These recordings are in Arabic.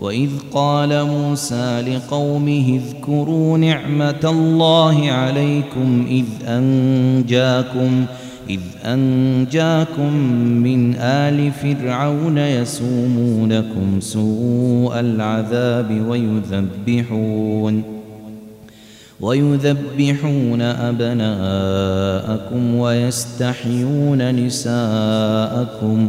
وإذ قال موسى لقومه اذكروا نعمة الله عليكم إذ أنجاكم إذ أنجاكم من آل فرعون يسومونكم سوء العذاب ويذبحون ويذبحون أبناءكم ويستحيون نساءكم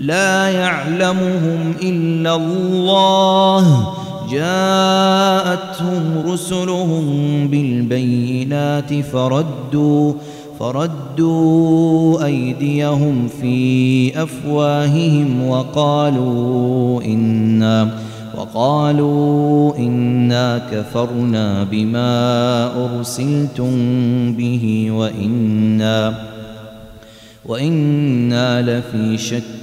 لا يعلمهم إلا الله. جاءتهم رسلهم بالبينات فردوا فردوا أيديهم في أفواههم وقالوا إنا وقالوا إنا كفرنا بما أرسلتم به وإنا وإنا لفي شك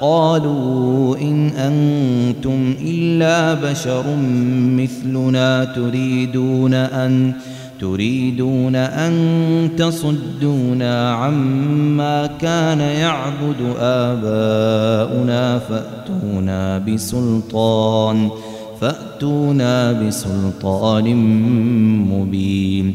قالوا إن أنتم إلا بشر مثلنا تريدون أن تريدون أن تصدونا عما كان يعبد آباؤنا فأتونا بسلطان فأتونا بسلطان مبين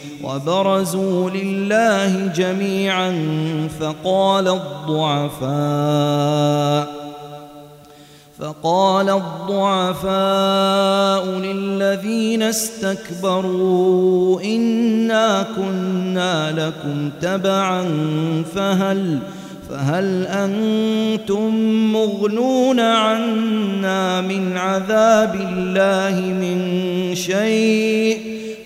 وبرزوا لله جميعا فقال الضعفاء فقال الضعفاء للذين استكبروا إنا كنا لكم تبعا فهل فهل أنتم مغنون عنا من عذاب الله من شيء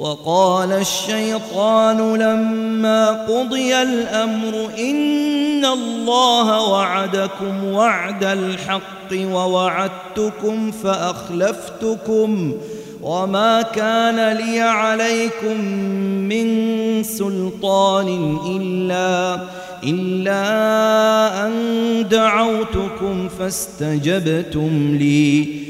وقال الشيطان لما قضي الأمر إن الله وعدكم وعد الحق ووعدتكم فأخلفتكم وما كان لي عليكم من سلطان إلا إلا أن دعوتكم فاستجبتم لي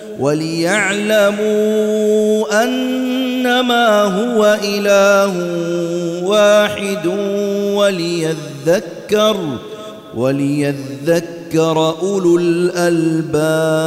وليعلموا أنما هو إله واحد وليذكر وليذكر أولو الألباب